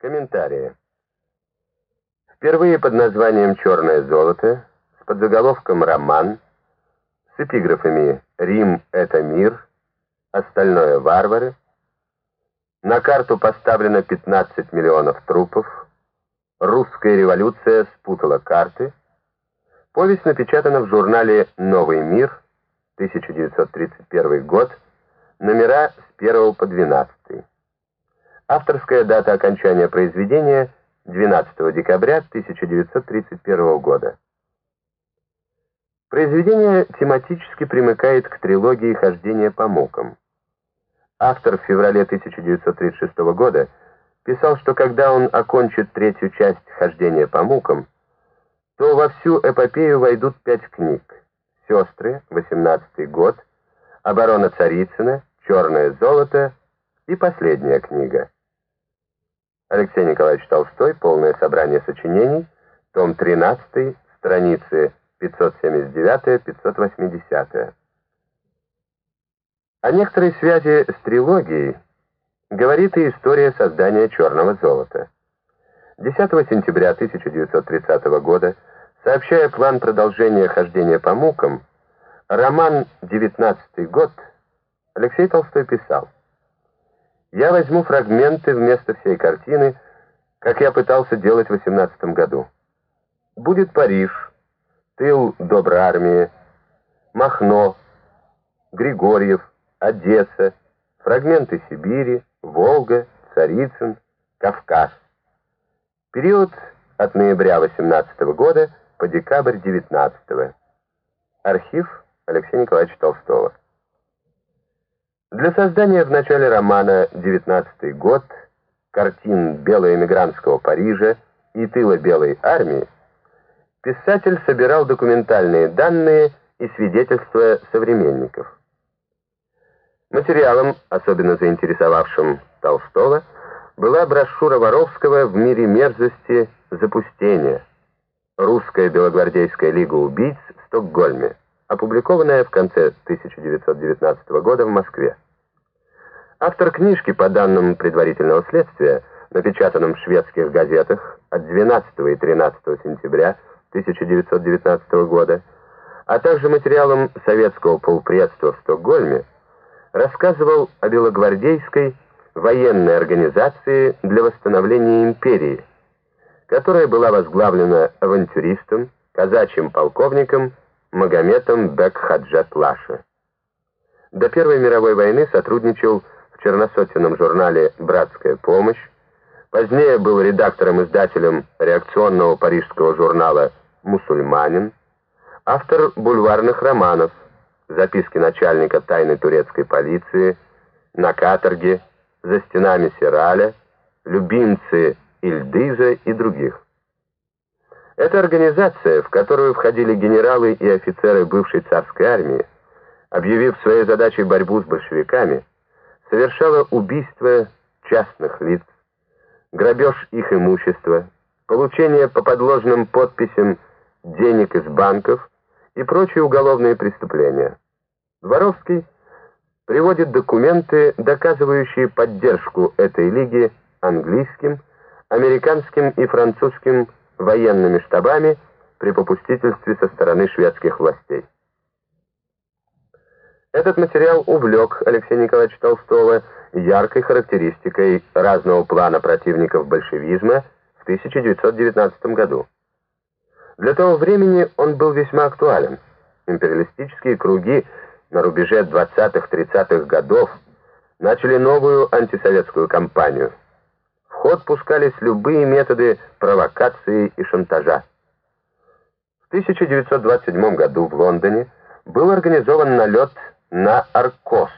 Комментарии. Впервые под названием «Черное золото» с подзаголовком «Роман» с эпиграфами «Рим — это мир», «Остальное — варвары», на карту поставлено 15 миллионов трупов, «Русская революция спутала карты», повесть напечатана в журнале «Новый мир», 1931 год, номера с 1 по 12. Авторская дата окончания произведения 12 декабря 1931 года. Произведение тематически примыкает к трилогии «Хождение по мукам». Автор в феврале 1936 года писал, что когда он окончит третью часть «Хождения по мукам», то во всю эпопею войдут пять книг «Сестры», 18 год, «Оборона Царицына», «Черное золото» и последняя книга Алексей Николаевич Толстой, полное собрание сочинений, том 13, страницы 579-580. О некоторой связи с трилогией говорит и история создания «Черного золота». 10 сентября 1930 года, сообщая план продолжения хождения по мукам, роман «Девятнадцатый год» Алексей Толстой писал я возьму фрагменты вместо всей картины, как я пытался делать в 18 году. Будет Париж, тыл доброй армии, Махно, Григорьев, Одесса, фрагменты Сибири, Волга, Царицын, Кавказ. Период от ноября 18 года по декабрь 19 -го. Архив Алексея Николаевича Толстого. Для создания в начале романа «19 год» картин белоэмигрантского Парижа и тыла Белой армии писатель собирал документальные данные и свидетельства современников. Материалом, особенно заинтересовавшим Толстого, была брошюра Воровского «В мире мерзости запустения. Русская белогвардейская лига убийц в Стокгольме» опубликованная в конце 1919 года в Москве. Автор книжки, по данным предварительного следствия, напечатанном в шведских газетах от 12 и 13 сентября 1919 года, а также материалом советского полпредства в Стокгольме, рассказывал о белогвардейской военной организации для восстановления империи, которая была возглавлена авантюристом, казачьим полковником Магометом Бек-Хаджат Лаша. До Первой мировой войны сотрудничал в черносотенном журнале «Братская помощь», позднее был редактором-издателем реакционного парижского журнала «Мусульманин», автор бульварных романов, записки начальника тайной турецкой полиции, на каторге, за стенами Сираля, любимцы Ильдыза и других. Эта организация, в которую входили генералы и офицеры бывшей царской армии, объявив своей задачей борьбу с большевиками, совершала убийство частных лиц, грабеж их имущества, получение по подложным подписям денег из банков и прочие уголовные преступления. Воровский приводит документы, доказывающие поддержку этой лиги английским, американским и французским военными штабами при попустительстве со стороны шведских властей. Этот материал увлек Алексея Николаевича Толстого яркой характеристикой разного плана противников большевизма в 1919 году. Для того времени он был весьма актуален. Империалистические круги на рубеже 20-30-х годов начали новую антисоветскую кампанию – ход пускались любые методы провокации и шантажа. В 1927 году в Лондоне был организован налет на Аркос,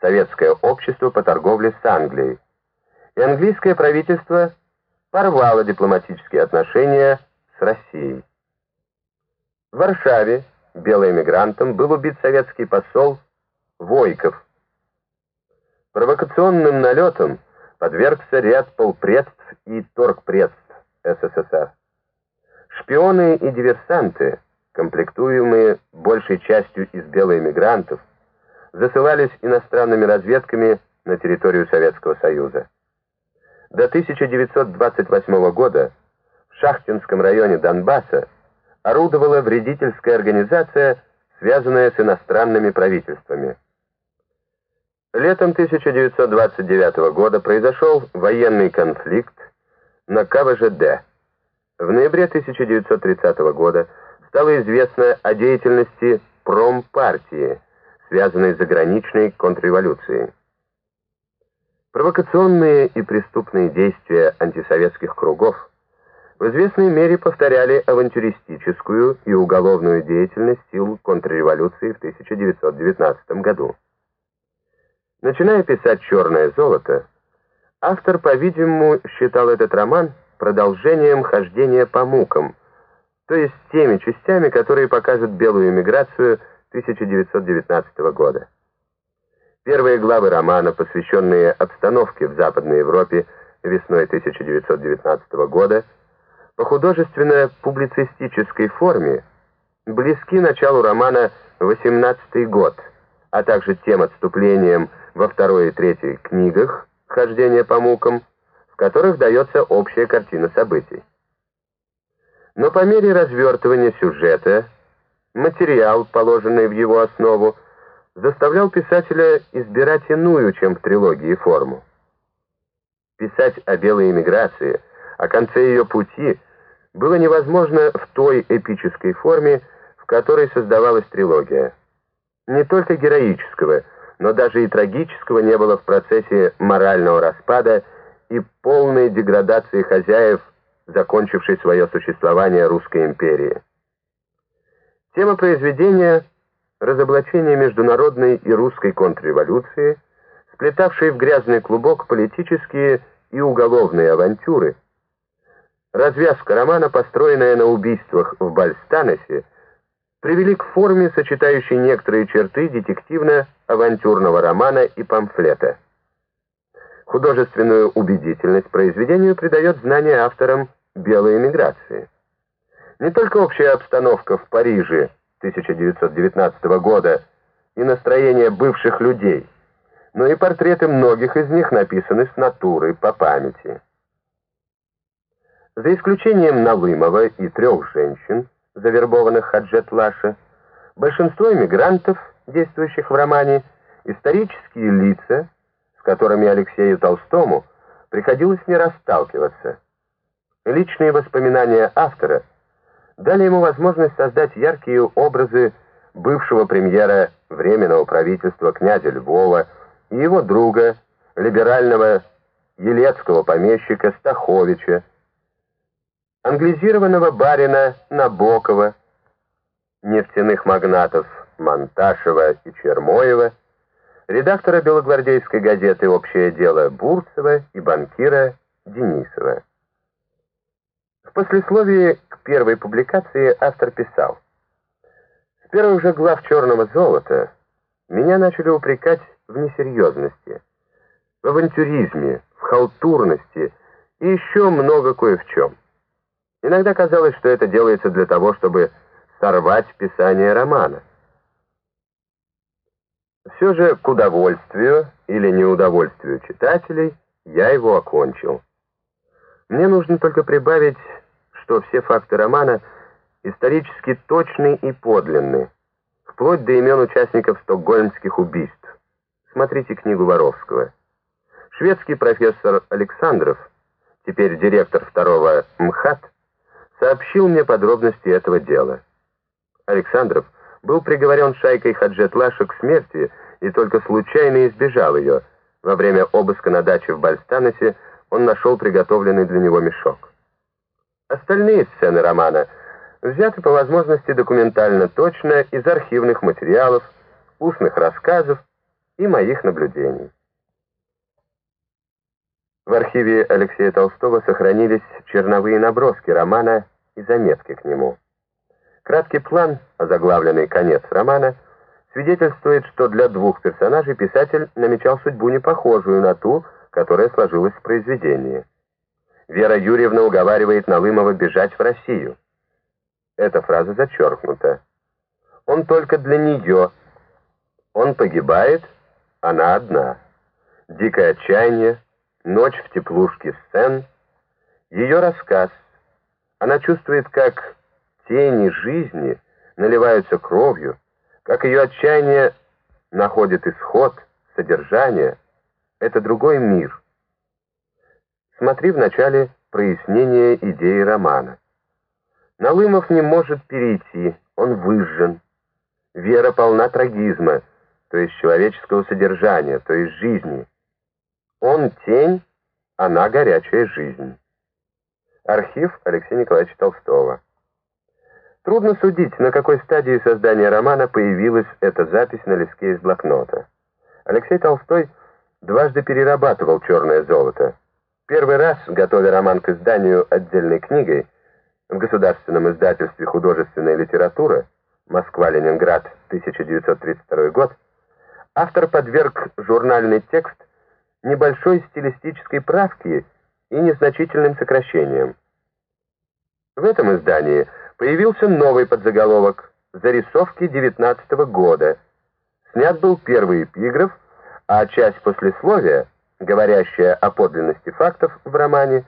советское общество по торговле с Англией, и английское правительство порвало дипломатические отношения с Россией. В Варшаве белоэмигрантом был убит советский посол Войков. Провокационным налетом подвергся ряд полпредств и торгпредств СССР. Шпионы и диверсанты, комплектуемые большей частью из белоэмигрантов, засылались иностранными разведками на территорию Советского Союза. До 1928 года в Шахтинском районе Донбасса орудовала вредительская организация, связанная с иностранными правительствами. Летом 1929 года произошел военный конфликт на КВЖД. В ноябре 1930 года стало известно о деятельности промпартии, связанной с заграничной контрреволюцией. Провокационные и преступные действия антисоветских кругов в известной мере повторяли авантюристическую и уголовную деятельность сил контрреволюции в 1919 году. Начиная писать «Черное золото», автор, по-видимому, считал этот роман продолжением хождения по мукам, то есть теми частями, которые покажут белую эмиграцию 1919 года. Первые главы романа, посвященные обстановке в Западной Европе весной 1919 года, по художественно-публицистической форме близки началу романа «18 год», а также тем отступлением во второй и третьей книгах «Хождение по мукам», в которых дается общая картина событий. Но по мере развертывания сюжета, материал, положенный в его основу, заставлял писателя избирать иную, чем в трилогии, форму. Писать о белой эмиграции, о конце ее пути, было невозможно в той эпической форме, в которой создавалась трилогия. Не только героического, но даже и трагического не было в процессе морального распада и полной деградации хозяев, закончившей свое существование русской империи. Тема произведения разоблачение международной и русской контрреволюции, сплетавшей в грязный клубок политические и уголовные авантюры, развязка романа, построенная на убийствах в Бальстанесе, привели к форме, сочетающей некоторые черты детективно-авантюрного романа и памфлета. Художественную убедительность произведению придает знание авторам белой эмиграции. Не только общая обстановка в Париже – 1919 года и настроение бывших людей, но и портреты многих из них написаны с натуры по памяти. За исключением Налымова и трех женщин, завербованных Хаджет Лаша, большинство иммигрантов, действующих в романе, исторические лица, с которыми Алексею Толстому приходилось не расталкиваться. Личные воспоминания автора – дали ему возможность создать яркие образы бывшего премьера Временного правительства князя Львова и его друга, либерального елецкого помещика Стаховича, англизированного барина Набокова, нефтяных магнатов Монташева и Чермоева, редактора белогвардейской газеты «Общее дело» Бурцева и банкира Денисова. В послесловии к первой публикации автор писал «С первых же глав «Черного золота» меня начали упрекать в несерьезности, в авантюризме, в халтурности и еще много кое в чем. Иногда казалось, что это делается для того, чтобы сорвать писание романа. Все же к удовольствию или неудовольствию читателей я его окончил. Мне нужно только прибавить что все факты романа исторически точны и подлинны, вплоть до имен участников стокгольмских убийств. Смотрите книгу Воровского. Шведский профессор Александров, теперь директор второго МХАТ, сообщил мне подробности этого дела. Александров был приговорен шайкой Хаджет Лаша к смерти и только случайно избежал ее. Во время обыска на даче в Бальстанесе он нашел приготовленный для него мешок. Остальные сцены романа взяты по возможности документально точно из архивных материалов, устных рассказов и моих наблюдений. В архиве Алексея Толстого сохранились черновые наброски романа и заметки к нему. Краткий план, озаглавленный «Конец романа», свидетельствует, что для двух персонажей писатель намечал судьбу не похожую на ту, которая сложилась в произведении. Вера Юрьевна уговаривает Налымова бежать в Россию. Эта фраза зачеркнута. Он только для нее. Он погибает, она одна. Дикое отчаяние, «Ночь в теплушке Сен», ее рассказ. Она чувствует, как тени жизни наливаются кровью, как ее отчаяние находит исход, содержание. Это другой мир. Смотри в начале прояснение идеи романа. Налымов не может перейти, он выжжен. Вера полна трагизма, то есть человеческого содержания, то есть жизни. Он тень, она горячая жизнь. Архив Алексея Николаевича Толстого. Трудно судить, на какой стадии создания романа появилась эта запись на листке из блокнота. Алексей Толстой дважды перерабатывал «Черное золото». Первый раз, готовя роман к изданию отдельной книгой, в государственном издательстве «Художественная литература» Москва-Ленинград, 1932 год, автор подверг журнальный текст небольшой стилистической правке и незначительным сокращениям. В этом издании появился новый подзаголовок «Зарисовки 19 -го года». Снят был первый эпиграф, а часть послесловия, говорящая о подлинности фактов в романе,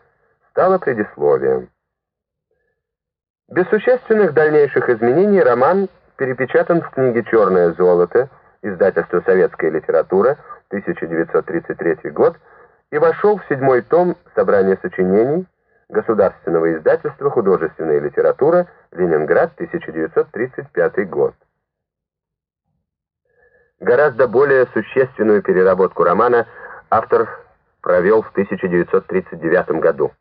стала предисловием. Без существенных дальнейших изменений роман перепечатан в книге «Черное золото», издательство «Советская литература», 1933 год, и вошел в седьмой том собрания сочинений Государственного издательства «Художественная литература», Ленинград, 1935 год. Гораздо более существенную переработку романа автор провел в 1939 году.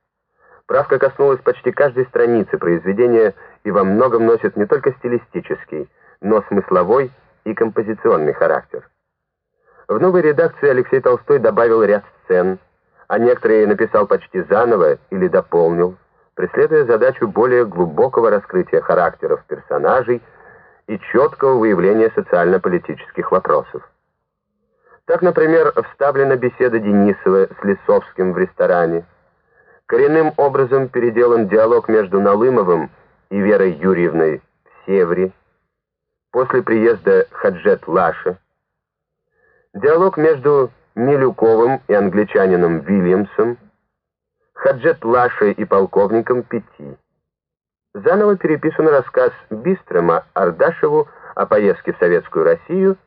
Правка коснулась почти каждой страницы произведения и во многом носит не только стилистический, но смысловой и композиционный характер. В новой редакции Алексей Толстой добавил ряд сцен, а некоторые написал почти заново или дополнил, преследуя задачу более глубокого раскрытия характеров персонажей и четкого выявления социально-политических вопросов. Так, например, вставлена беседа Денисова с Лисовским в ресторане, Коренным образом переделан диалог между Налымовым и Верой Юрьевной в Севре после приезда Хаджет Лаша. Диалог между Милюковым и англичанином Вильямсом, Хаджет Лашей и полковником Пяти. Заново переписан рассказ Бистрема Ардашеву о поездке в Советскую Россию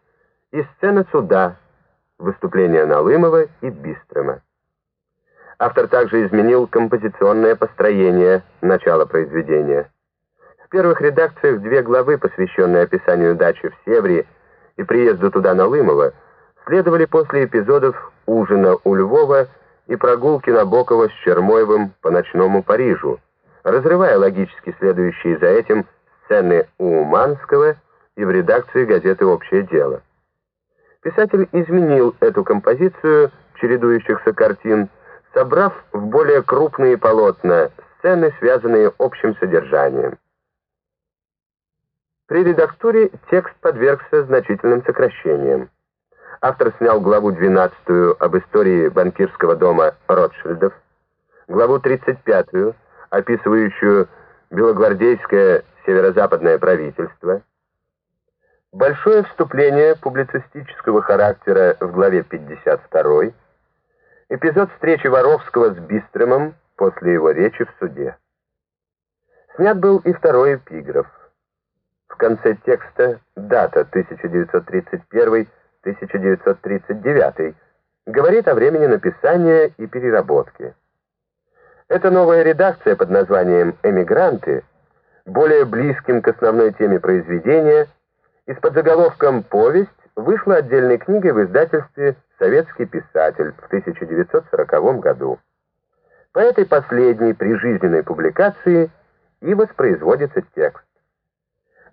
и сцена суда, выступления Налымова и Бистрема. Автор также изменил композиционное построение начала произведения. В первых редакциях две главы, посвященные описанию дачи в Севре и приезду туда Налымова, следовали после эпизодов ужина у Львова и прогулки Набокова с Чермоевым по ночному Парижу, разрывая логически следующие за этим сцены у Уманского и в редакции газеты «Общее дело». Писатель изменил эту композицию чередующихся картин, собрав в более крупные полотна сцены, связанные общим содержанием. При редактуре текст подвергся значительным сокращениям. Автор снял главу 12 об истории банкирского дома Ротшильдов, главу 35, описывающую белогвардейское северо-западное правительство, большое вступление публицистического характера в главе 52, Эпизод встречи Воровского с Бистремом после его речи в суде. Снят был и второй эпиграф. В конце текста дата 1931-1939 говорит о времени написания и переработки. Эта новая редакция под названием «Эмигранты», более близким к основной теме произведения, и с подзаголовком «Повесть» вышла отдельной книгой в издательстве «Советский писатель» в 1940 году. По этой последней прижизненной публикации и воспроизводится текст.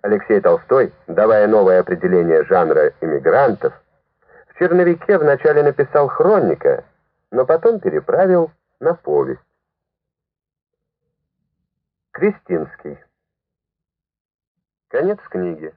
Алексей Толстой, давая новое определение жанра иммигрантов, в черновике вначале написал хроника, но потом переправил на повесть. Кристинский. Конец книги.